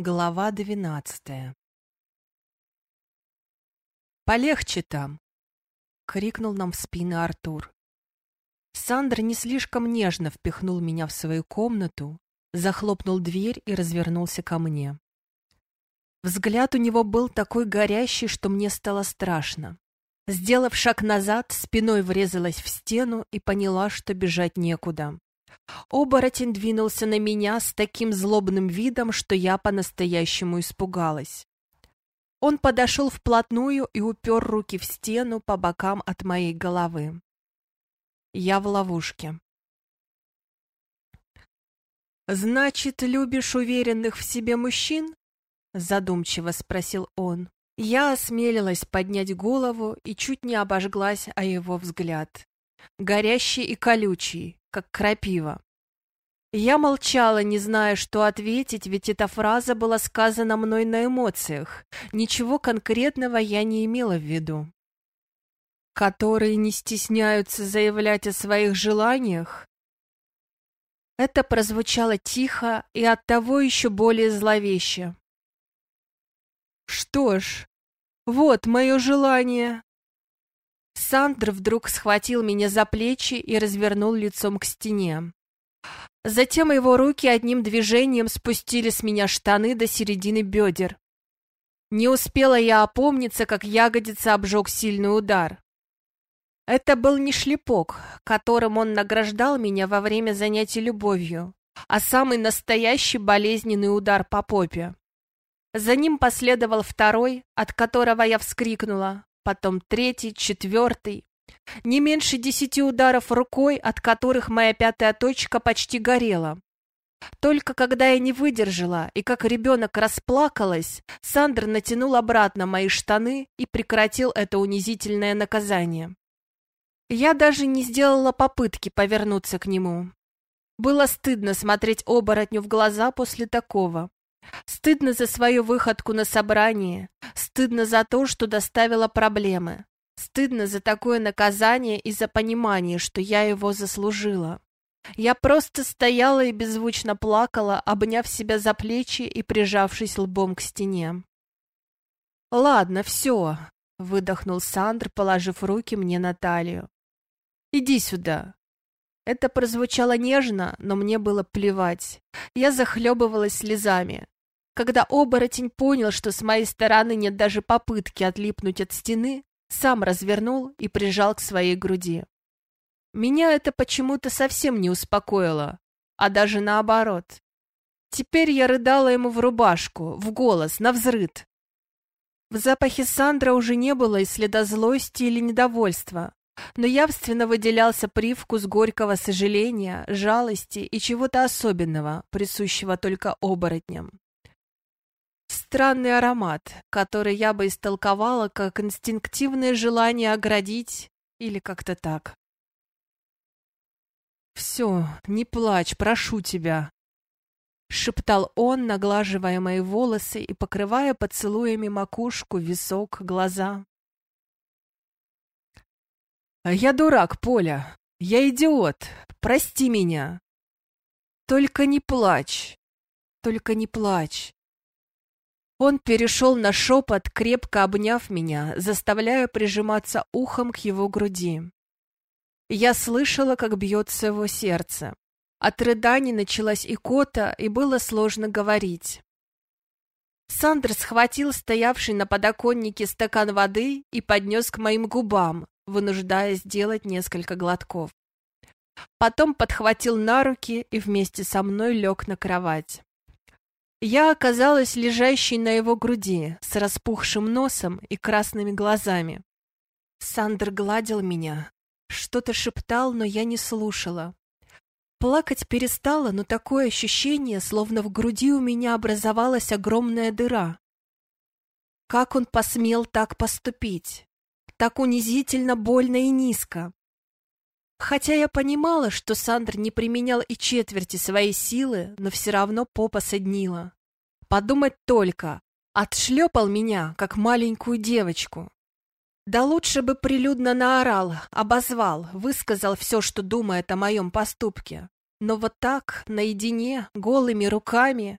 Глава двенадцатая «Полегче там!» — крикнул нам в спины Артур. Сандр не слишком нежно впихнул меня в свою комнату, захлопнул дверь и развернулся ко мне. Взгляд у него был такой горящий, что мне стало страшно. Сделав шаг назад, спиной врезалась в стену и поняла, что бежать некуда. Оборотень двинулся на меня с таким злобным видом, что я по-настоящему испугалась. Он подошел вплотную и упер руки в стену по бокам от моей головы. Я в ловушке. «Значит, любишь уверенных в себе мужчин?» — задумчиво спросил он. Я осмелилась поднять голову и чуть не обожглась о его взгляд. Горящий и колючий, как крапива. Я молчала, не зная, что ответить, ведь эта фраза была сказана мной на эмоциях. Ничего конкретного я не имела в виду. Которые не стесняются заявлять о своих желаниях? Это прозвучало тихо и оттого еще более зловеще. Что ж, вот мое желание. Сандр вдруг схватил меня за плечи и развернул лицом к стене. Затем его руки одним движением спустили с меня штаны до середины бедер. Не успела я опомниться, как ягодица обжег сильный удар. Это был не шлепок, которым он награждал меня во время занятий любовью, а самый настоящий болезненный удар по попе. За ним последовал второй, от которого я вскрикнула, потом третий, четвертый. Не меньше десяти ударов рукой, от которых моя пятая точка почти горела. Только когда я не выдержала и как ребенок расплакалась, Сандр натянул обратно мои штаны и прекратил это унизительное наказание. Я даже не сделала попытки повернуться к нему. Было стыдно смотреть оборотню в глаза после такого. Стыдно за свою выходку на собрание, стыдно за то, что доставила проблемы, стыдно за такое наказание и за понимание, что я его заслужила. Я просто стояла и беззвучно плакала, обняв себя за плечи и прижавшись лбом к стене. «Ладно, все», — выдохнул Сандр, положив руки мне на талию. «Иди сюда». Это прозвучало нежно, но мне было плевать. Я захлебывалась слезами. Когда оборотень понял, что с моей стороны нет даже попытки отлипнуть от стены, сам развернул и прижал к своей груди. Меня это почему-то совсем не успокоило, а даже наоборот. Теперь я рыдала ему в рубашку, в голос, на взрыд. В запахе Сандра уже не было и следа злости или недовольства, но явственно выделялся привкус горького сожаления, жалости и чего-то особенного, присущего только оборотням. Странный аромат, который я бы истолковала как инстинктивное желание оградить или как-то так. «Все, не плачь, прошу тебя», — шептал он, наглаживая мои волосы и покрывая поцелуями макушку, висок, глаза. «Я дурак, Поля. Я идиот. Прости меня. Только не плачь. Только не плачь. Он перешел на шепот, крепко обняв меня, заставляя прижиматься ухом к его груди. Я слышала, как бьется его сердце. От рыданий началась икота, и было сложно говорить. Сандр схватил стоявший на подоконнике стакан воды и поднес к моим губам, вынуждая сделать несколько глотков. Потом подхватил на руки и вместе со мной лег на кровать. Я оказалась лежащей на его груди с распухшим носом и красными глазами. Сандер гладил меня, что-то шептал, но я не слушала. Плакать перестала, но такое ощущение, словно в груди у меня образовалась огромная дыра. Как он посмел так поступить? Так унизительно, больно и низко. Хотя я понимала, что Сандр не применял и четверти своей силы, но все равно попа соднила. Подумать только, отшлепал меня, как маленькую девочку. Да лучше бы прилюдно наорал, обозвал, высказал все, что думает о моем поступке. Но вот так, наедине, голыми руками...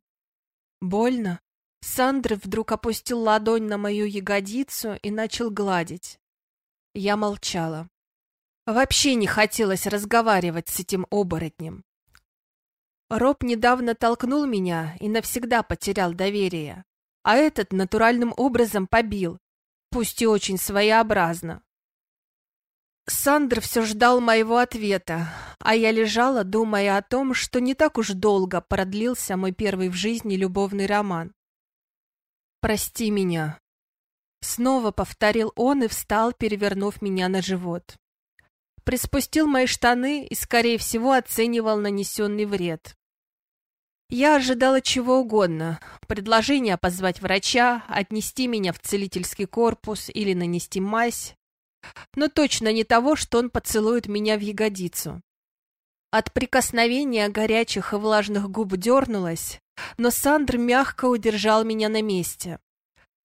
Больно? Сандр вдруг опустил ладонь на мою ягодицу и начал гладить. Я молчала. Вообще не хотелось разговаривать с этим оборотнем. Роб недавно толкнул меня и навсегда потерял доверие, а этот натуральным образом побил, пусть и очень своеобразно. Сандр все ждал моего ответа, а я лежала, думая о том, что не так уж долго продлился мой первый в жизни любовный роман. «Прости меня», — снова повторил он и встал, перевернув меня на живот. Приспустил мои штаны и, скорее всего, оценивал нанесенный вред. Я ожидала чего угодно. Предложения позвать врача, отнести меня в целительский корпус или нанести мазь. Но точно не того, что он поцелует меня в ягодицу. От прикосновения горячих и влажных губ дернулась, но Сандр мягко удержал меня на месте.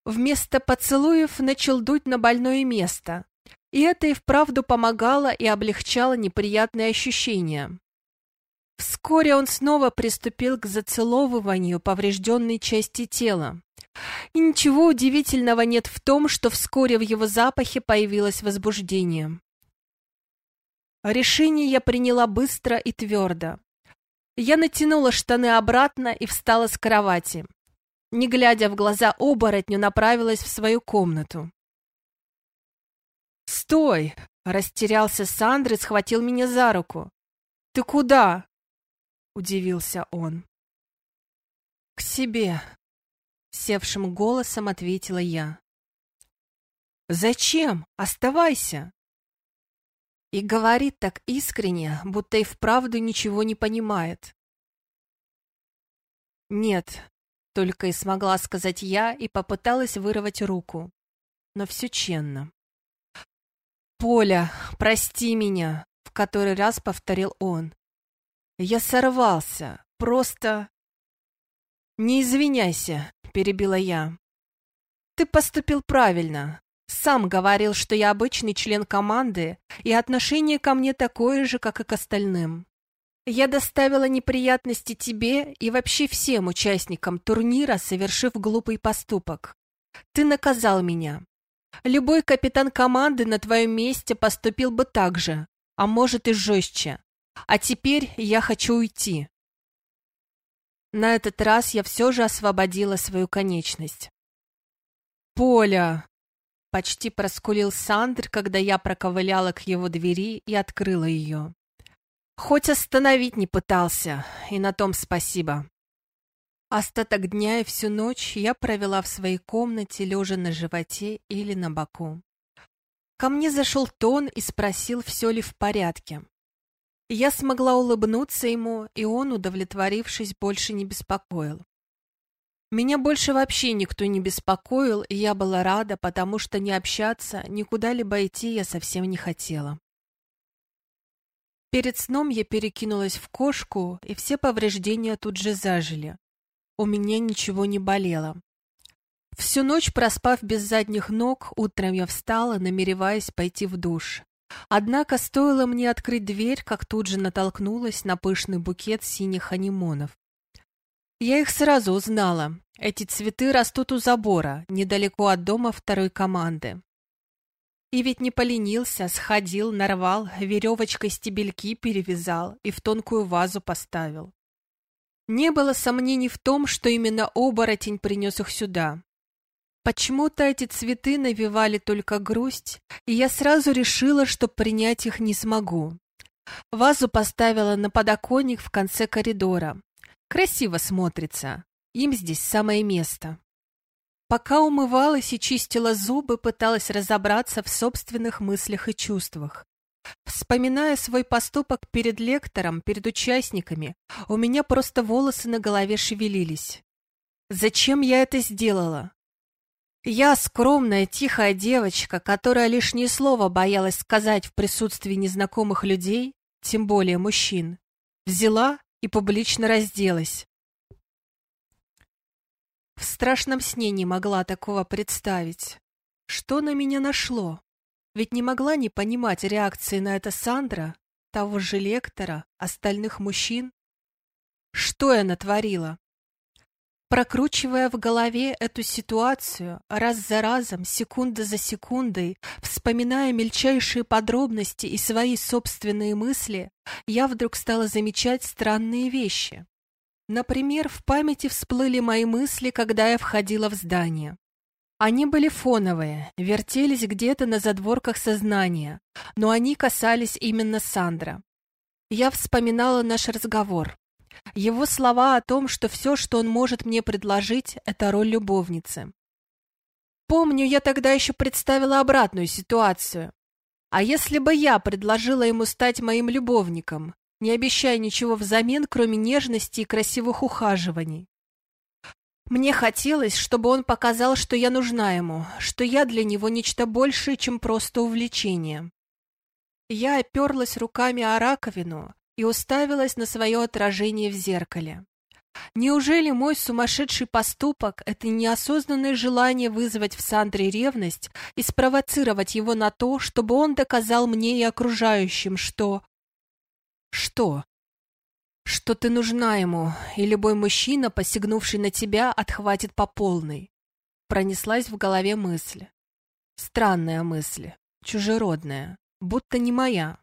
Вместо поцелуев начал дуть на больное место, и это и вправду помогало и облегчало неприятные ощущения. Вскоре он снова приступил к зацеловыванию поврежденной части тела. И ничего удивительного нет в том, что вскоре в его запахе появилось возбуждение. Решение я приняла быстро и твердо. Я натянула штаны обратно и встала с кровати. Не глядя в глаза оборотню, направилась в свою комнату. «Стой!» — растерялся Сандр и схватил меня за руку. «Ты куда?» — удивился он. «К себе», — севшим голосом ответила я. «Зачем? Оставайся!» И говорит так искренне, будто и вправду ничего не понимает. «Нет», — только и смогла сказать я и попыталась вырвать руку. Но все ченно. «Поля, прости меня», — в который раз повторил он. Я сорвался. Просто... Не извиняйся, перебила я. Ты поступил правильно. Сам говорил, что я обычный член команды, и отношение ко мне такое же, как и к остальным. Я доставила неприятности тебе и вообще всем участникам турнира, совершив глупый поступок. Ты наказал меня. Любой капитан команды на твоем месте поступил бы так же, а может и жестче. А теперь я хочу уйти. На этот раз я все же освободила свою конечность. «Поля!» — почти проскулил Сандр, когда я проковыляла к его двери и открыла ее. Хоть остановить не пытался, и на том спасибо. Остаток дня и всю ночь я провела в своей комнате, лежа на животе или на боку. Ко мне зашел Тон и спросил, все ли в порядке. Я смогла улыбнуться ему, и он, удовлетворившись, больше не беспокоил. Меня больше вообще никто не беспокоил, и я была рада, потому что не общаться, никуда либо идти я совсем не хотела. Перед сном я перекинулась в кошку, и все повреждения тут же зажили. У меня ничего не болело. Всю ночь проспав без задних ног, утром я встала, намереваясь пойти в душ. Однако стоило мне открыть дверь, как тут же натолкнулась на пышный букет синих анимонов. Я их сразу узнала. Эти цветы растут у забора, недалеко от дома второй команды. И ведь не поленился, сходил, нарвал, веревочкой стебельки перевязал и в тонкую вазу поставил. Не было сомнений в том, что именно оборотень принес их сюда. Почему-то эти цветы навевали только грусть, и я сразу решила, что принять их не смогу. Вазу поставила на подоконник в конце коридора. Красиво смотрится. Им здесь самое место. Пока умывалась и чистила зубы, пыталась разобраться в собственных мыслях и чувствах. Вспоминая свой поступок перед лектором, перед участниками, у меня просто волосы на голове шевелились. Зачем я это сделала? Я скромная, тихая девочка, которая лишнее слово боялась сказать в присутствии незнакомых людей, тем более мужчин, взяла и публично разделась. В страшном сне не могла такого представить. Что на меня нашло? Ведь не могла не понимать реакции на это Сандра, того же лектора, остальных мужчин. Что я натворила? Прокручивая в голове эту ситуацию, раз за разом, секунда за секундой, вспоминая мельчайшие подробности и свои собственные мысли, я вдруг стала замечать странные вещи. Например, в памяти всплыли мои мысли, когда я входила в здание. Они были фоновые, вертелись где-то на задворках сознания, но они касались именно Сандра. Я вспоминала наш разговор. Его слова о том, что все, что он может мне предложить, это роль любовницы. Помню, я тогда еще представила обратную ситуацию. А если бы я предложила ему стать моим любовником, не обещая ничего взамен, кроме нежности и красивых ухаживаний? Мне хотелось, чтобы он показал, что я нужна ему, что я для него нечто большее, чем просто увлечение. Я оперлась руками о раковину и уставилась на свое отражение в зеркале. Неужели мой сумасшедший поступок — это неосознанное желание вызвать в Сандре ревность и спровоцировать его на то, чтобы он доказал мне и окружающим, что... Что? Что ты нужна ему, и любой мужчина, посягнувший на тебя, отхватит по полной. Пронеслась в голове мысль. Странная мысль, чужеродная, будто не моя.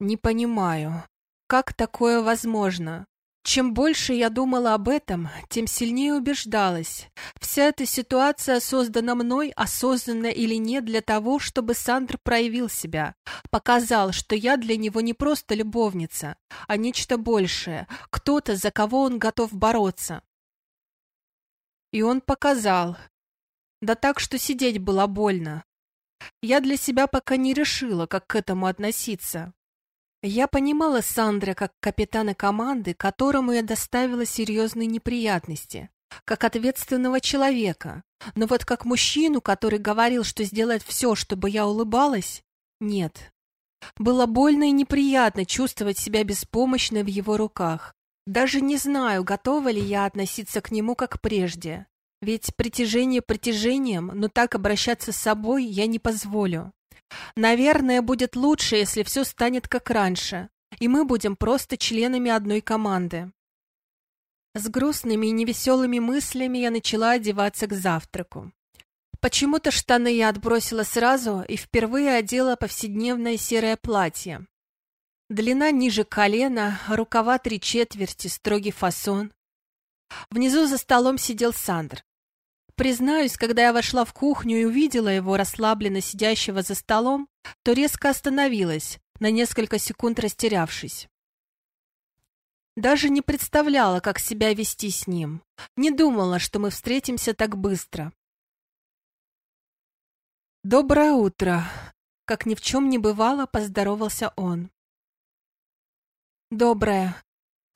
Не понимаю, как такое возможно? Чем больше я думала об этом, тем сильнее убеждалась. Вся эта ситуация создана мной, осознанно или нет, для того, чтобы Сандр проявил себя, показал, что я для него не просто любовница, а нечто большее, кто-то, за кого он готов бороться. И он показал. Да так, что сидеть было больно. Я для себя пока не решила, как к этому относиться. Я понимала Сандра как капитана команды, которому я доставила серьезные неприятности, как ответственного человека, но вот как мужчину, который говорил, что сделает все, чтобы я улыбалась, нет. Было больно и неприятно чувствовать себя беспомощной в его руках. Даже не знаю, готова ли я относиться к нему как прежде. Ведь притяжение притяжением, но так обращаться с собой я не позволю. Наверное, будет лучше, если все станет как раньше, и мы будем просто членами одной команды. С грустными и невеселыми мыслями я начала одеваться к завтраку. Почему-то штаны я отбросила сразу и впервые одела повседневное серое платье. Длина ниже колена, рукава три четверти, строгий фасон. Внизу за столом сидел Сандр. Признаюсь, когда я вошла в кухню и увидела его расслабленно сидящего за столом, то резко остановилась, на несколько секунд растерявшись. Даже не представляла, как себя вести с ним. Не думала, что мы встретимся так быстро. «Доброе утро!» Как ни в чем не бывало, поздоровался он. «Доброе!»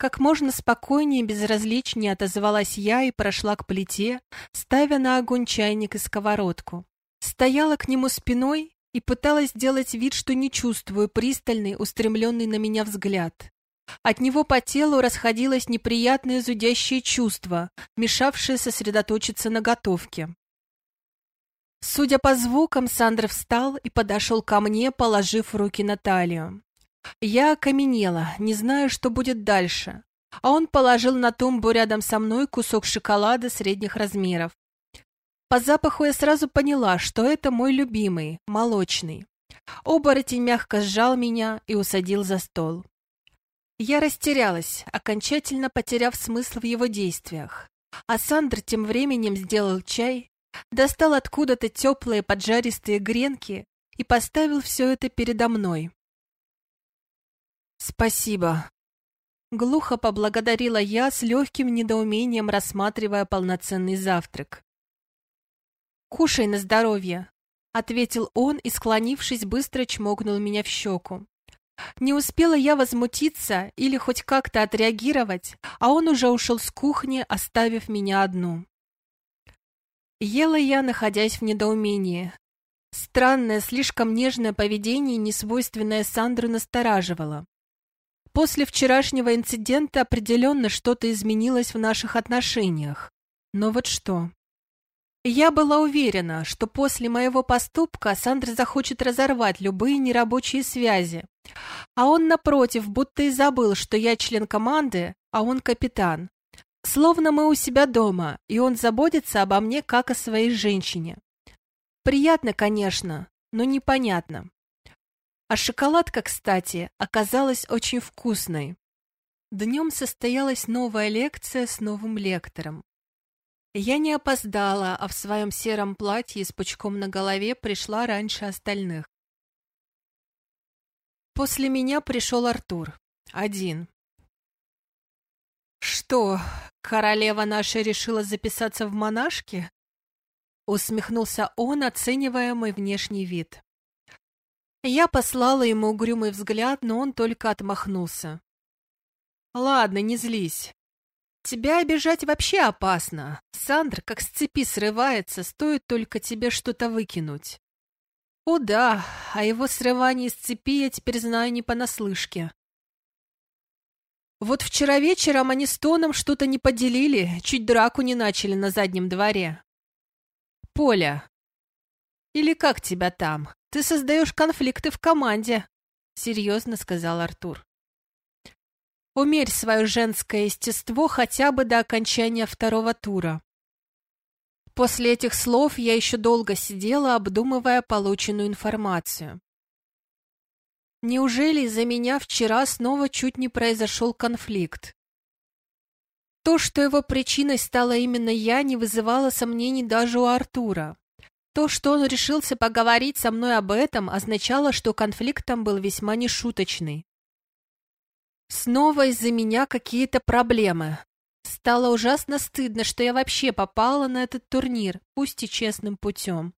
Как можно спокойнее и безразличнее отозвалась я и прошла к плите, ставя на огонь чайник и сковородку. Стояла к нему спиной и пыталась сделать вид, что не чувствую пристальный, устремленный на меня взгляд. От него по телу расходилось неприятное зудящее чувство, мешавшее сосредоточиться на готовке. Судя по звукам, Сандра встал и подошел ко мне, положив руки на талию. Я окаменела, не знаю, что будет дальше, а он положил на тумбу рядом со мной кусок шоколада средних размеров. По запаху я сразу поняла, что это мой любимый, молочный. Оборотень мягко сжал меня и усадил за стол. Я растерялась, окончательно потеряв смысл в его действиях. А Сандр тем временем сделал чай, достал откуда-то теплые поджаристые гренки и поставил все это передо мной. «Спасибо». Глухо поблагодарила я с легким недоумением, рассматривая полноценный завтрак. «Кушай на здоровье», — ответил он и, склонившись, быстро чмокнул меня в щеку. Не успела я возмутиться или хоть как-то отреагировать, а он уже ушел с кухни, оставив меня одну. Ела я, находясь в недоумении. Странное, слишком нежное поведение, несвойственное Сандру, настораживало. После вчерашнего инцидента определенно что-то изменилось в наших отношениях. Но вот что. Я была уверена, что после моего поступка Сандр захочет разорвать любые нерабочие связи. А он, напротив, будто и забыл, что я член команды, а он капитан. Словно мы у себя дома, и он заботится обо мне, как о своей женщине. Приятно, конечно, но непонятно. А шоколадка, кстати, оказалась очень вкусной. Днем состоялась новая лекция с новым лектором. Я не опоздала, а в своем сером платье с пучком на голове пришла раньше остальных. После меня пришел Артур. Один. «Что, королева наша решила записаться в монашки?» Усмехнулся он, оценивая мой внешний вид. Я послала ему угрюмый взгляд, но он только отмахнулся. «Ладно, не злись. Тебя обижать вообще опасно. Сандр как с цепи срывается, стоит только тебе что-то выкинуть». «О да, о его срывании с цепи я теперь знаю не понаслышке. Вот вчера вечером они с Тоном что-то не поделили, чуть драку не начали на заднем дворе. Поля, или как тебя там? Ты создаешь конфликты в команде, серьезно сказал Артур. Умерь свое женское естество хотя бы до окончания второго тура. После этих слов я еще долго сидела, обдумывая полученную информацию. Неужели из-за меня вчера снова чуть не произошел конфликт? То, что его причиной стала именно я, не вызывало сомнений даже у Артура. То, что он решился поговорить со мной об этом, означало, что конфликт там был весьма нешуточный. Снова из-за меня какие-то проблемы. Стало ужасно стыдно, что я вообще попала на этот турнир, пусть и честным путем.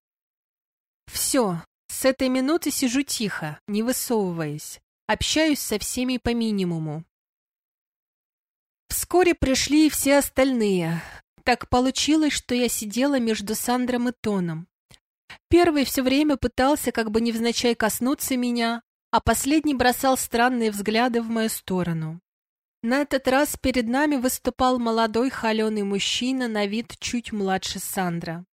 Все, с этой минуты сижу тихо, не высовываясь. Общаюсь со всеми по минимуму. Вскоре пришли и все остальные. Так получилось, что я сидела между Сандром и Тоном. Первый все время пытался как бы невзначай коснуться меня, а последний бросал странные взгляды в мою сторону. На этот раз перед нами выступал молодой холеный мужчина на вид чуть младше Сандра.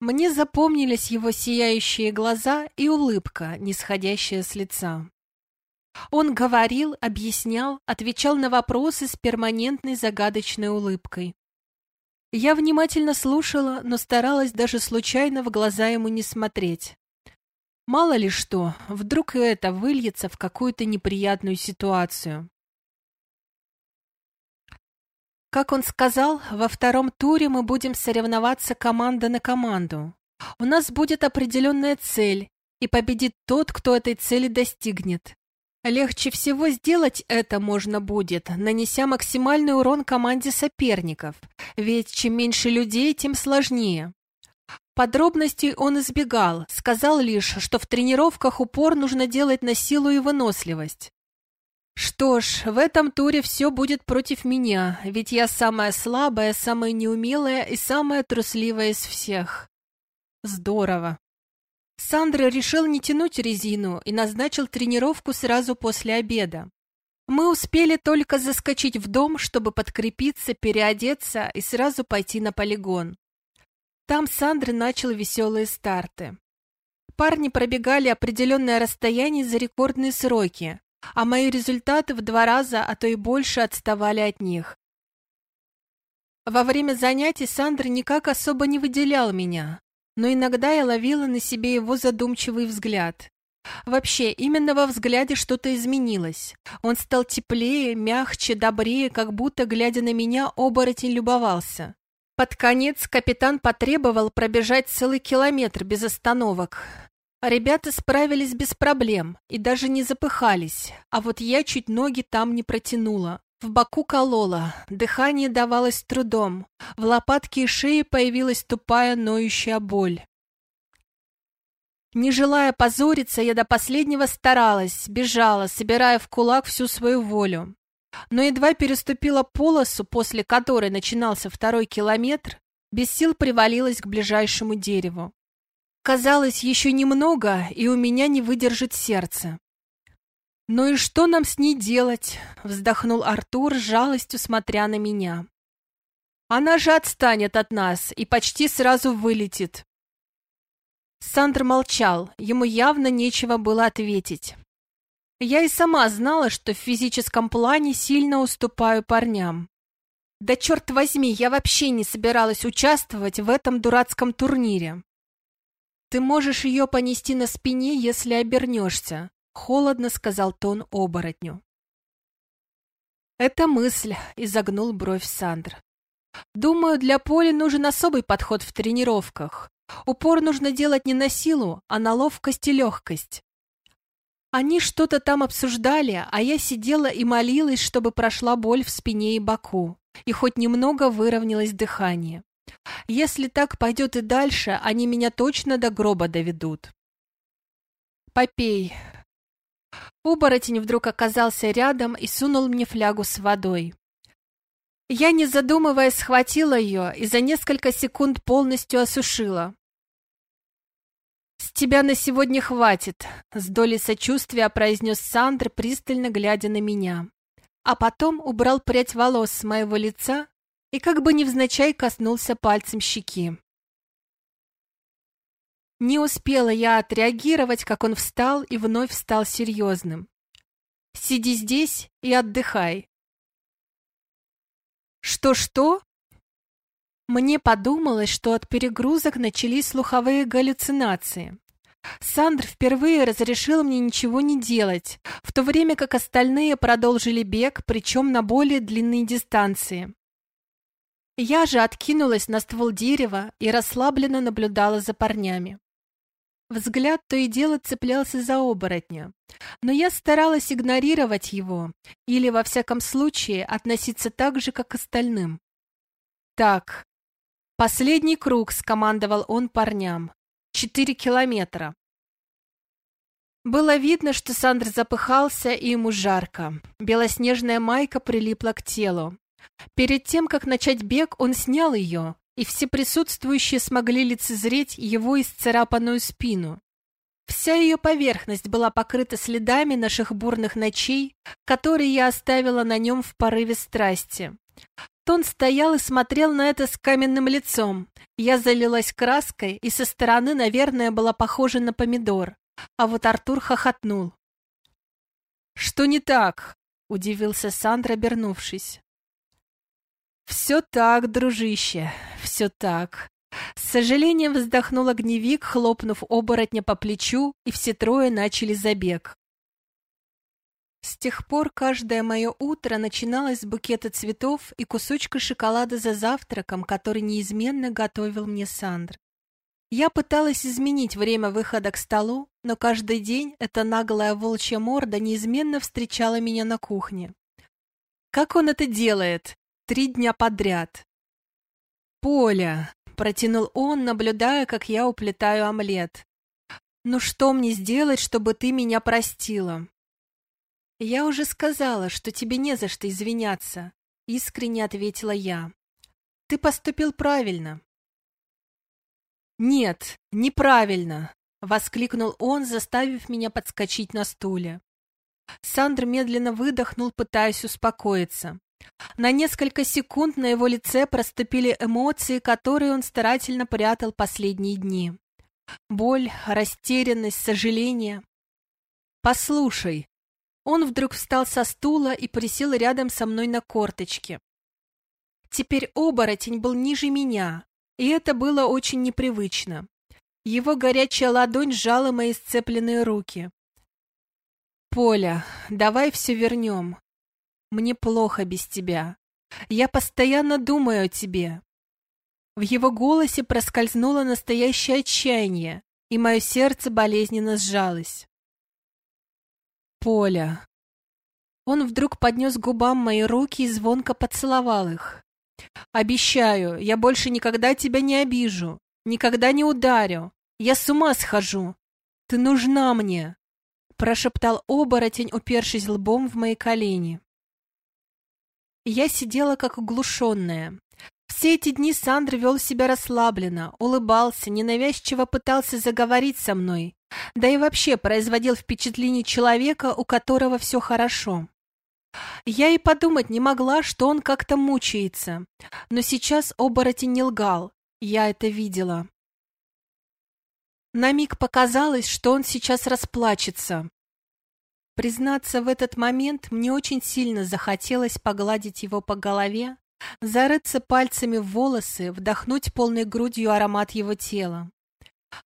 Мне запомнились его сияющие глаза и улыбка, нисходящая с лица. Он говорил, объяснял, отвечал на вопросы с перманентной загадочной улыбкой. Я внимательно слушала, но старалась даже случайно в глаза ему не смотреть. Мало ли что, вдруг и это выльется в какую-то неприятную ситуацию. Как он сказал, во втором туре мы будем соревноваться команда на команду. У нас будет определенная цель, и победит тот, кто этой цели достигнет. Легче всего сделать это можно будет, нанеся максимальный урон команде соперников, ведь чем меньше людей, тем сложнее. Подробностей он избегал, сказал лишь, что в тренировках упор нужно делать на силу и выносливость. Что ж, в этом туре все будет против меня, ведь я самая слабая, самая неумелая и самая трусливая из всех. Здорово. Сандра решил не тянуть резину и назначил тренировку сразу после обеда. Мы успели только заскочить в дом, чтобы подкрепиться, переодеться и сразу пойти на полигон. Там Сандра начал веселые старты. Парни пробегали определенное расстояние за рекордные сроки, а мои результаты в два раза, а то и больше отставали от них. Во время занятий Сандр никак особо не выделял меня, но иногда я ловила на себе его задумчивый взгляд. Вообще, именно во взгляде что-то изменилось. Он стал теплее, мягче, добрее, как будто, глядя на меня, оборотень любовался. Под конец капитан потребовал пробежать целый километр без остановок. Ребята справились без проблем и даже не запыхались, а вот я чуть ноги там не протянула. В боку колола, дыхание давалось трудом, в лопатке и шее появилась тупая ноющая боль. Не желая позориться, я до последнего старалась, бежала, собирая в кулак всю свою волю. Но едва переступила полосу, после которой начинался второй километр, без сил привалилась к ближайшему дереву. Казалось, еще немного, и у меня не выдержит сердце. «Ну и что нам с ней делать?» — вздохнул Артур жалостью, смотря на меня. «Она же отстанет от нас и почти сразу вылетит». Сандр молчал, ему явно нечего было ответить. Я и сама знала, что в физическом плане сильно уступаю парням. Да черт возьми, я вообще не собиралась участвовать в этом дурацком турнире. Ты можешь ее понести на спине, если обернешься, холодно сказал тон оборотню. Это мысль, изогнул бровь Сандр. Думаю, для Поли нужен особый подход в тренировках. Упор нужно делать не на силу, а на ловкость и легкость. Они что-то там обсуждали, а я сидела и молилась, чтобы прошла боль в спине и боку и хоть немного выровнялось дыхание. Если так пойдет и дальше, они меня точно до гроба доведут. Попей. Оборотень вдруг оказался рядом и сунул мне флягу с водой. Я, не задумываясь, схватила ее и за несколько секунд полностью осушила. «С тебя на сегодня хватит», — с долей сочувствия произнес Сандр, пристально глядя на меня а потом убрал прядь волос с моего лица и как бы невзначай коснулся пальцем щеки. Не успела я отреагировать, как он встал и вновь стал серьезным. «Сиди здесь и отдыхай». «Что-что?» Мне подумалось, что от перегрузок начались слуховые галлюцинации. Сандр впервые разрешил мне ничего не делать, в то время как остальные продолжили бег, причем на более длинные дистанции. Я же откинулась на ствол дерева и расслабленно наблюдала за парнями. Взгляд то и дело цеплялся за оборотня, но я старалась игнорировать его или, во всяком случае, относиться так же, как к остальным. «Так, последний круг», — скомандовал он парням. Четыре километра. Было видно, что Сандр запыхался, и ему жарко. Белоснежная майка прилипла к телу. Перед тем, как начать бег, он снял ее, и все присутствующие смогли лицезреть его исцарапанную спину. Вся ее поверхность была покрыта следами наших бурных ночей, которые я оставила на нем в порыве страсти. Тон стоял и смотрел на это с каменным лицом. Я залилась краской и со стороны, наверное, была похожа на помидор. А вот Артур хохотнул. «Что не так?» — удивился Сандра, обернувшись. «Все так, дружище, все так». С сожалением вздохнул огневик, хлопнув оборотня по плечу, и все трое начали забег. С тех пор каждое мое утро начиналось с букета цветов и кусочка шоколада за завтраком, который неизменно готовил мне Сандр. Я пыталась изменить время выхода к столу, но каждый день эта наглая волчья морда неизменно встречала меня на кухне. Как он это делает? Три дня подряд. «Поля!» — протянул он, наблюдая, как я уплетаю омлет. «Ну что мне сделать, чтобы ты меня простила?» «Я уже сказала, что тебе не за что извиняться», — искренне ответила я. «Ты поступил правильно». «Нет, неправильно», — воскликнул он, заставив меня подскочить на стуле. Сандр медленно выдохнул, пытаясь успокоиться. На несколько секунд на его лице проступили эмоции, которые он старательно прятал последние дни. Боль, растерянность, сожаление. «Послушай», он вдруг встал со стула и присел рядом со мной на корточке. Теперь оборотень был ниже меня, и это было очень непривычно. Его горячая ладонь сжала мои сцепленные руки. «Поля, давай все вернем. Мне плохо без тебя. Я постоянно думаю о тебе». В его голосе проскользнуло настоящее отчаяние, и мое сердце болезненно сжалось. Поля. Он вдруг поднес губам мои руки и звонко поцеловал их. «Обещаю, я больше никогда тебя не обижу, никогда не ударю. Я с ума схожу. Ты нужна мне!» Прошептал оборотень, упершись лбом в мои колени. Я сидела как оглушенная. Все эти дни Сандр вел себя расслабленно, улыбался, ненавязчиво пытался заговорить со мной, да и вообще производил впечатление человека, у которого все хорошо. Я и подумать не могла, что он как-то мучается, но сейчас оборотень не лгал, я это видела. На миг показалось, что он сейчас расплачется. Признаться, в этот момент мне очень сильно захотелось погладить его по голове, зарыться пальцами в волосы, вдохнуть полной грудью аромат его тела.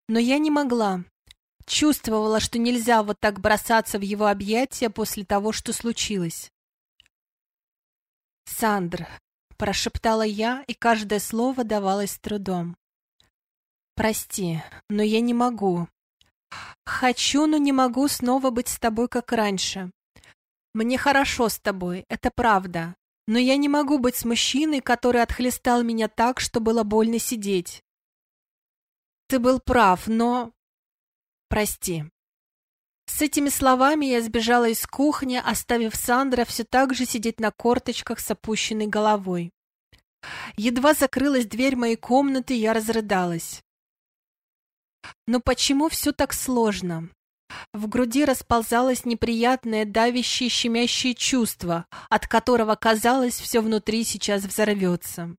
Но я не могла. Чувствовала, что нельзя вот так бросаться в его объятия после того, что случилось. «Сандр», — прошептала я, и каждое слово давалось с трудом. «Прости, но я не могу. Хочу, но не могу снова быть с тобой, как раньше. Мне хорошо с тобой, это правда, но я не могу быть с мужчиной, который отхлестал меня так, что было больно сидеть. Ты был прав, но... Прости. С этими словами я сбежала из кухни, оставив Сандра все так же сидеть на корточках с опущенной головой. Едва закрылась дверь моей комнаты, я разрыдалась. Но почему все так сложно? В груди расползалось неприятное, давящее, щемящее чувство, от которого, казалось, все внутри сейчас взорвется.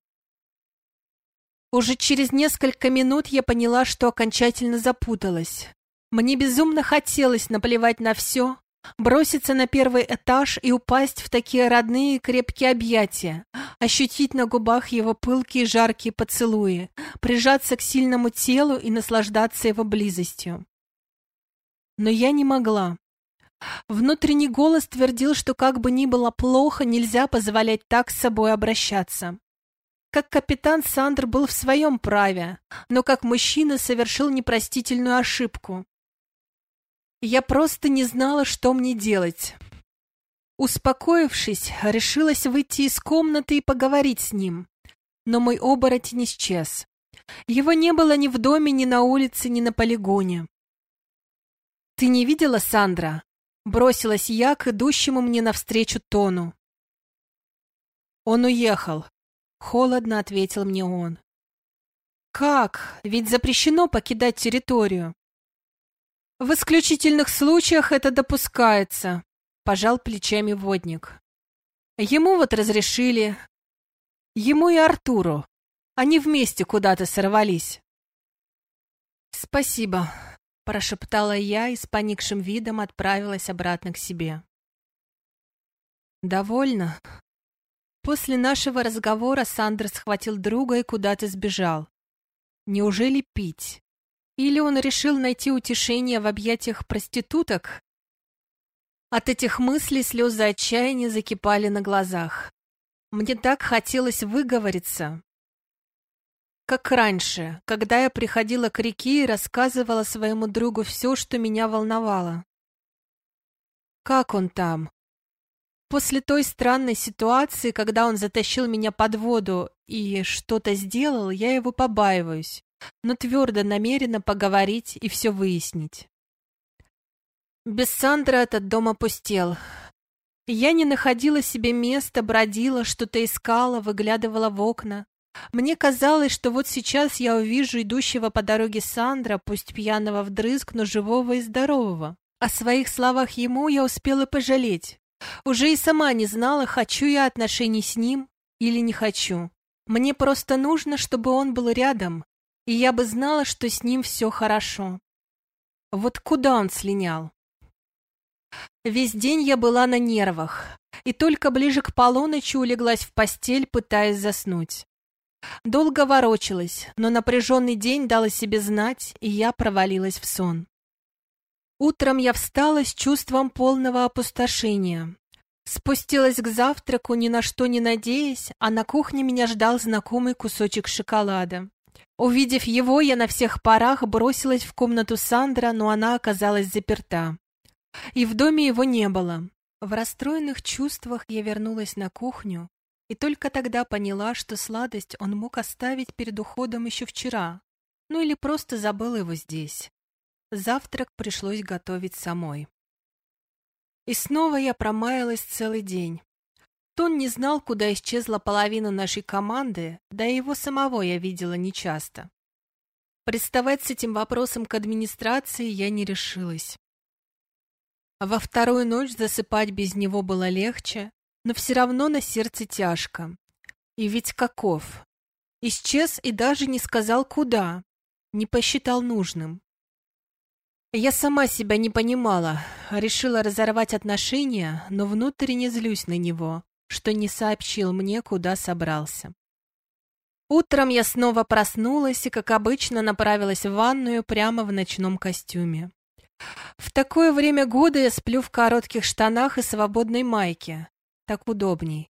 Уже через несколько минут я поняла, что окончательно запуталась. Мне безумно хотелось наплевать на все, броситься на первый этаж и упасть в такие родные крепкие объятия, ощутить на губах его пылкие жаркие поцелуи, прижаться к сильному телу и наслаждаться его близостью. Но я не могла. Внутренний голос твердил, что как бы ни было плохо, нельзя позволять так с собой обращаться. Как капитан Сандр был в своем праве, но как мужчина совершил непростительную ошибку. Я просто не знала, что мне делать. Успокоившись, решилась выйти из комнаты и поговорить с ним. Но мой оборотень исчез. Его не было ни в доме, ни на улице, ни на полигоне. «Ты не видела Сандра?» Бросилась я к идущему мне навстречу Тону. «Он уехал», — холодно ответил мне он. «Как? Ведь запрещено покидать территорию». «В исключительных случаях это допускается», — пожал плечами водник. «Ему вот разрешили. Ему и Артуру. Они вместе куда-то сорвались». «Спасибо», — прошептала я и с поникшим видом отправилась обратно к себе. «Довольно». После нашего разговора Сандер схватил друга и куда-то сбежал. Неужели пить? Или он решил найти утешение в объятиях проституток? От этих мыслей слезы отчаяния закипали на глазах. Мне так хотелось выговориться. Как раньше, когда я приходила к реке и рассказывала своему другу все, что меня волновало. Как он там? После той странной ситуации, когда он затащил меня под воду и что-то сделал, я его побаиваюсь но твердо намерена поговорить и все выяснить. Без Сандра этот дом опустел. Я не находила себе места, бродила, что-то искала, выглядывала в окна. Мне казалось, что вот сейчас я увижу идущего по дороге Сандра, пусть пьяного вдрызг, но живого и здорового. О своих словах ему я успела пожалеть. Уже и сама не знала, хочу я отношений с ним или не хочу. Мне просто нужно, чтобы он был рядом, и я бы знала, что с ним все хорошо. Вот куда он слинял? Весь день я была на нервах, и только ближе к полуночи улеглась в постель, пытаясь заснуть. Долго ворочалась, но напряженный день дал себе знать, и я провалилась в сон. Утром я встала с чувством полного опустошения. Спустилась к завтраку, ни на что не надеясь, а на кухне меня ждал знакомый кусочек шоколада. Увидев его, я на всех парах бросилась в комнату Сандра, но она оказалась заперта. И в доме его не было. В расстроенных чувствах я вернулась на кухню и только тогда поняла, что сладость он мог оставить перед уходом еще вчера, ну или просто забыл его здесь. Завтрак пришлось готовить самой. И снова я промаялась целый день. Тон не знал, куда исчезла половина нашей команды, да и его самого я видела нечасто. Приставать с этим вопросом к администрации я не решилась. Во вторую ночь засыпать без него было легче, но все равно на сердце тяжко. И ведь каков? Исчез и даже не сказал куда, не посчитал нужным. Я сама себя не понимала, решила разорвать отношения, но внутренне злюсь на него. Что не сообщил мне, куда собрался. Утром я снова проснулась и, как обычно, направилась в ванную прямо в ночном костюме. В такое время года я сплю в коротких штанах и свободной майке. Так удобней.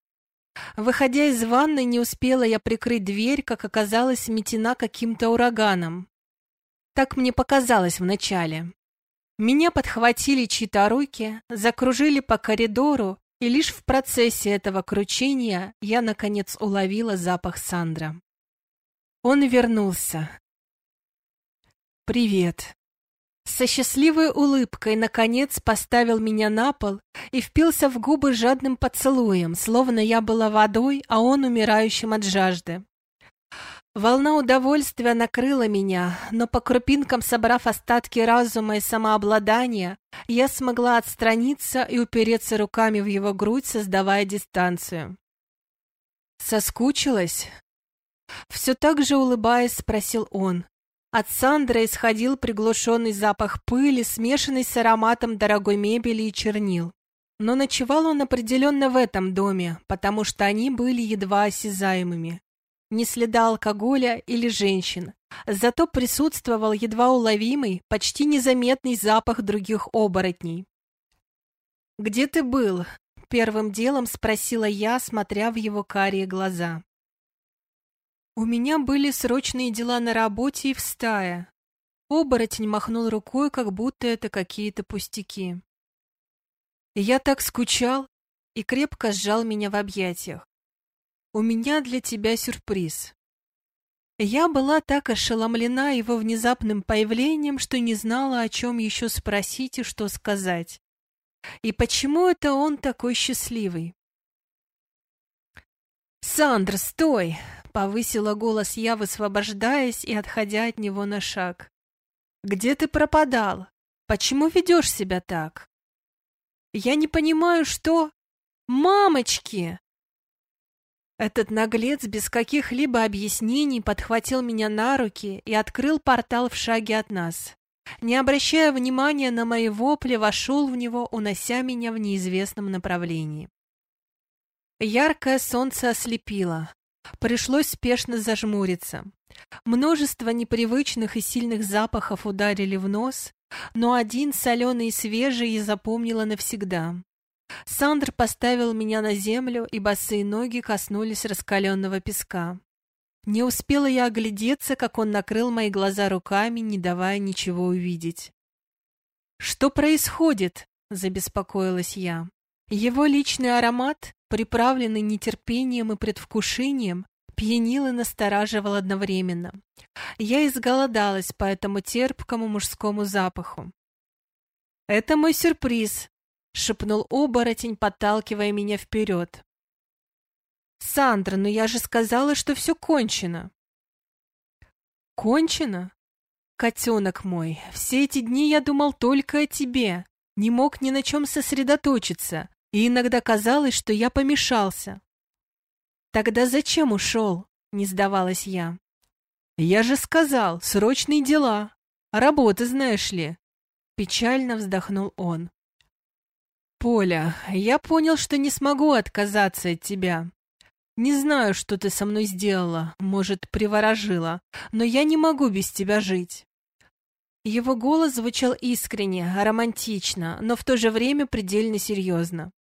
Выходя из ванны, не успела я прикрыть дверь, как оказалась метена каким-то ураганом. Так мне показалось вначале. Меня подхватили чьи-то руки, закружили по коридору, и лишь в процессе этого кручения я, наконец, уловила запах Сандра. Он вернулся. «Привет», со счастливой улыбкой, наконец, поставил меня на пол и впился в губы жадным поцелуем, словно я была водой, а он умирающим от жажды. Волна удовольствия накрыла меня, но по крупинкам собрав остатки разума и самообладания, я смогла отстраниться и упереться руками в его грудь, создавая дистанцию. «Соскучилась?» Все так же улыбаясь, спросил он. От Сандры исходил приглушенный запах пыли, смешанный с ароматом дорогой мебели и чернил. Но ночевал он определенно в этом доме, потому что они были едва осязаемыми. Ни следа алкоголя или женщин, зато присутствовал едва уловимый, почти незаметный запах других оборотней. «Где ты был?» — первым делом спросила я, смотря в его карие глаза. У меня были срочные дела на работе и в стае. Оборотень махнул рукой, как будто это какие-то пустяки. Я так скучал и крепко сжал меня в объятиях. У меня для тебя сюрприз. Я была так ошеломлена его внезапным появлением, что не знала, о чем еще спросить и что сказать. И почему это он такой счастливый? «Сандр, стой!» Повысила голос я, высвобождаясь и отходя от него на шаг. «Где ты пропадал? Почему ведешь себя так?» «Я не понимаю, что...» «Мамочки!» Этот наглец без каких-либо объяснений подхватил меня на руки и открыл портал в шаге от нас. Не обращая внимания на мои вопли, вошел в него, унося меня в неизвестном направлении. Яркое солнце ослепило. Пришлось спешно зажмуриться. Множество непривычных и сильных запахов ударили в нос, но один соленый и свежий я запомнила навсегда. Сандр поставил меня на землю, и босые ноги коснулись раскаленного песка. Не успела я оглядеться, как он накрыл мои глаза руками, не давая ничего увидеть. «Что происходит?» — забеспокоилась я. Его личный аромат приправленный нетерпением и предвкушением, пьянил и настораживал одновременно. Я изголодалась по этому терпкому мужскому запаху. «Это мой сюрприз», — шепнул оборотень, подталкивая меня вперед. «Сандра, но я же сказала, что все кончено». «Кончено? Котенок мой, все эти дни я думал только о тебе, не мог ни на чем сосредоточиться, и иногда казалось, что я помешался. «Тогда зачем ушел?» — не сдавалась я. «Я же сказал, срочные дела. Работа, знаешь ли». Печально вздохнул он. «Поля, я понял, что не смогу отказаться от тебя. Не знаю, что ты со мной сделала, может, приворожила, но я не могу без тебя жить». Его голос звучал искренне, романтично, но в то же время предельно серьезно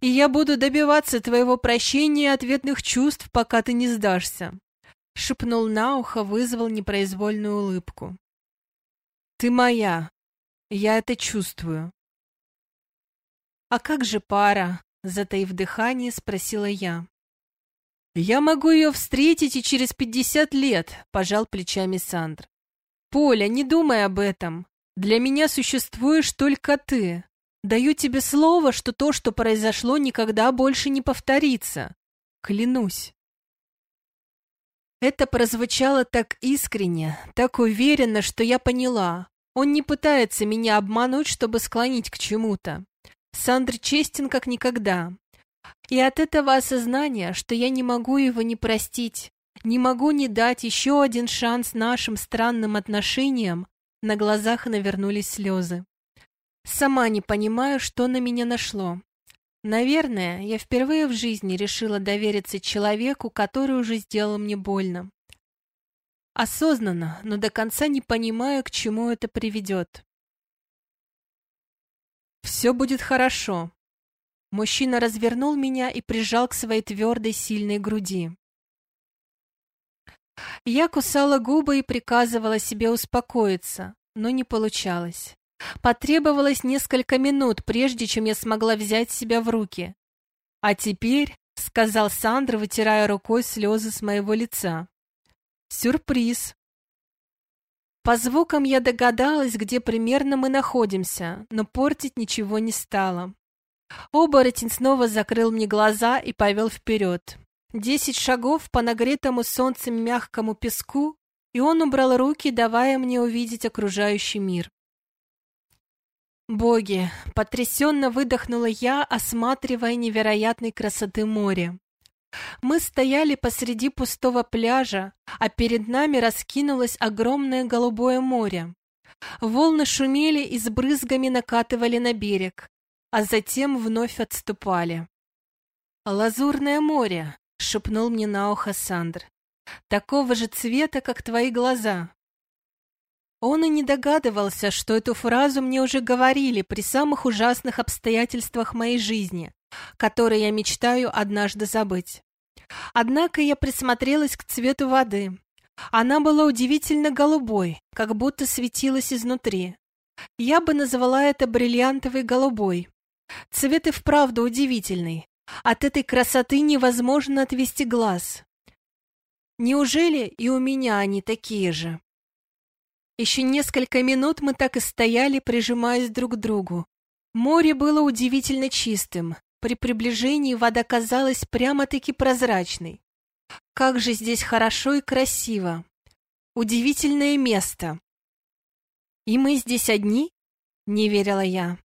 и я буду добиваться твоего прощения и ответных чувств, пока ты не сдашься», — шепнул на ухо, вызвал непроизвольную улыбку. «Ты моя, я это чувствую». «А как же пара?» — затаив дыхание, спросила я. «Я могу ее встретить и через пятьдесят лет», — пожал плечами Сандр. «Поля, не думай об этом. Для меня существуешь только ты. Даю тебе слово, что то, что произошло, никогда больше не повторится. Клянусь. Это прозвучало так искренне, так уверенно, что я поняла. Он не пытается меня обмануть, чтобы склонить к чему-то. Сандр честен как никогда. И от этого осознания, что я не могу его не простить, не могу не дать еще один шанс нашим странным отношениям, на глазах навернулись слезы. Сама не понимаю, что на меня нашло. Наверное, я впервые в жизни решила довериться человеку, который уже сделал мне больно. Осознанно, но до конца не понимаю, к чему это приведет. «Все будет хорошо». Мужчина развернул меня и прижал к своей твердой, сильной груди. Я кусала губы и приказывала себе успокоиться, но не получалось. Потребовалось несколько минут, прежде чем я смогла взять себя в руки. «А теперь», — сказал Сандр, вытирая рукой слезы с моего лица, — «сюрприз». По звукам я догадалась, где примерно мы находимся, но портить ничего не стало. Оборотень снова закрыл мне глаза и повел вперед. Десять шагов по нагретому солнцем мягкому песку, и он убрал руки, давая мне увидеть окружающий мир. Боги, потрясенно выдохнула я, осматривая невероятной красоты море. Мы стояли посреди пустого пляжа, а перед нами раскинулось огромное голубое море. Волны шумели и с брызгами накатывали на берег, а затем вновь отступали. «Лазурное море», — шепнул мне на ухо Сандр. «Такого же цвета, как твои глаза». Он и не догадывался, что эту фразу мне уже говорили при самых ужасных обстоятельствах моей жизни, которые я мечтаю однажды забыть. Однако я присмотрелась к цвету воды. Она была удивительно голубой, как будто светилась изнутри. Я бы назвала это бриллиантовый голубой. Цвет и вправду удивительный. От этой красоты невозможно отвести глаз. Неужели и у меня они такие же? Еще несколько минут мы так и стояли, прижимаясь друг к другу. Море было удивительно чистым. При приближении вода казалась прямо-таки прозрачной. Как же здесь хорошо и красиво. Удивительное место. И мы здесь одни? Не верила я.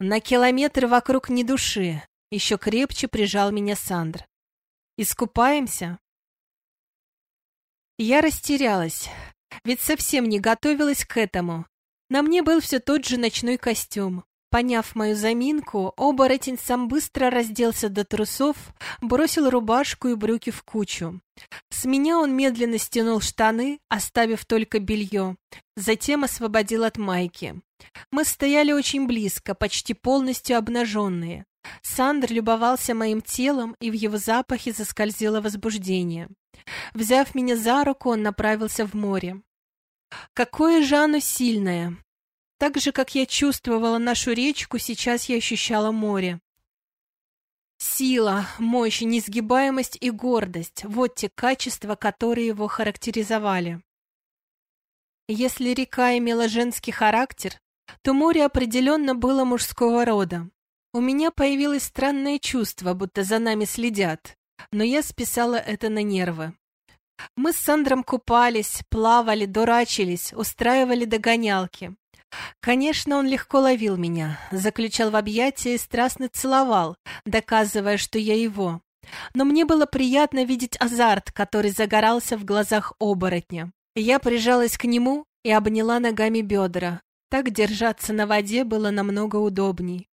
На километр вокруг ни души. Еще крепче прижал меня Сандр. Искупаемся? Я растерялась. Ведь совсем не готовилась к этому. На мне был все тот же ночной костюм. Поняв мою заминку, оборотень сам быстро разделся до трусов, бросил рубашку и брюки в кучу. С меня он медленно стянул штаны, оставив только белье. Затем освободил от майки. Мы стояли очень близко, почти полностью обнаженные. Сандр любовался моим телом, и в его запахе заскользило возбуждение. Взяв меня за руку, он направился в море. Какое же оно сильное! Так же, как я чувствовала нашу речку, сейчас я ощущала море. Сила, мощь, несгибаемость и гордость – вот те качества, которые его характеризовали. Если река имела женский характер, то море определенно было мужского рода. У меня появилось странное чувство, будто за нами следят, но я списала это на нервы. Мы с Сандром купались, плавали, дурачились, устраивали догонялки. Конечно, он легко ловил меня, заключал в объятия и страстно целовал, доказывая, что я его. Но мне было приятно видеть азарт, который загорался в глазах оборотня. Я прижалась к нему и обняла ногами бедра. Так держаться на воде было намного удобней.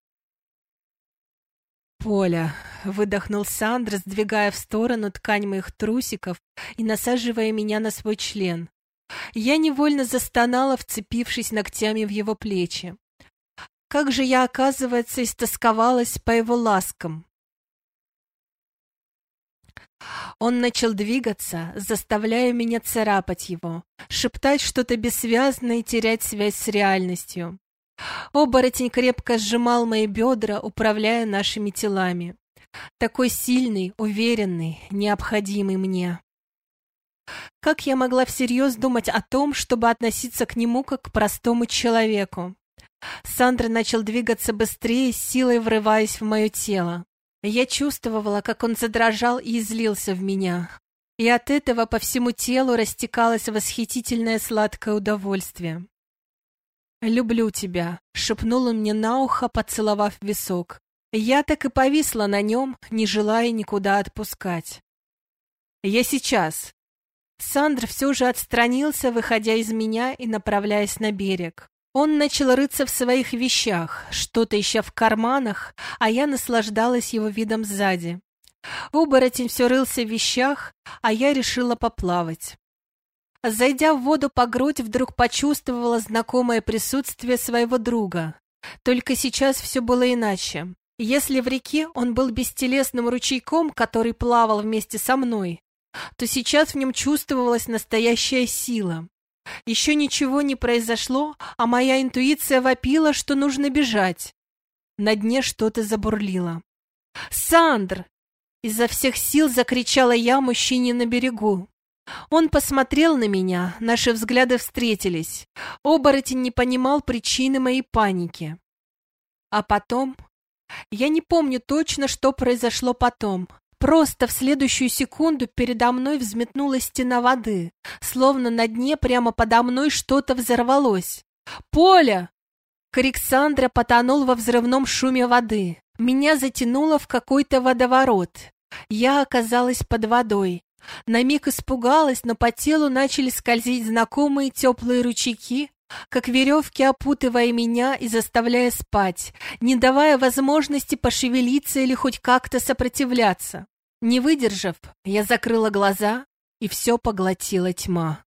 «Поля!» — выдохнул Сандр, сдвигая в сторону ткань моих трусиков и насаживая меня на свой член. Я невольно застонала, вцепившись ногтями в его плечи. Как же я, оказывается, истосковалась по его ласкам. Он начал двигаться, заставляя меня царапать его, шептать что-то бессвязное и терять связь с реальностью. Оборотень крепко сжимал мои бедра, управляя нашими телами. Такой сильный, уверенный, необходимый мне. Как я могла всерьез думать о том, чтобы относиться к нему как к простому человеку? Сандра начал двигаться быстрее, силой врываясь в мое тело. Я чувствовала, как он задрожал и излился в меня. И от этого по всему телу растекалось восхитительное сладкое удовольствие. «Люблю тебя», — шепнул он мне на ухо, поцеловав висок. Я так и повисла на нем, не желая никуда отпускать. «Я сейчас». Сандр все же отстранился, выходя из меня и направляясь на берег. Он начал рыться в своих вещах, что-то ища в карманах, а я наслаждалась его видом сзади. Оборотень все рылся в вещах, а я решила поплавать. Зайдя в воду по грудь, вдруг почувствовала знакомое присутствие своего друга. Только сейчас все было иначе. Если в реке он был бестелесным ручейком, который плавал вместе со мной, то сейчас в нем чувствовалась настоящая сила. Еще ничего не произошло, а моя интуиция вопила, что нужно бежать. На дне что-то забурлило. «Сандр!» — изо всех сил закричала я мужчине на берегу. Он посмотрел на меня, наши взгляды встретились. Оборотень не понимал причины моей паники. А потом... Я не помню точно, что произошло потом. Просто в следующую секунду передо мной взметнулась стена воды, словно на дне прямо подо мной что-то взорвалось. «Поля!» Крик Сандра потонул во взрывном шуме воды. Меня затянуло в какой-то водоворот. Я оказалась под водой. На миг испугалась, но по телу начали скользить знакомые теплые ручейки, как веревки опутывая меня и заставляя спать, не давая возможности пошевелиться или хоть как-то сопротивляться. Не выдержав, я закрыла глаза, и все поглотила тьма.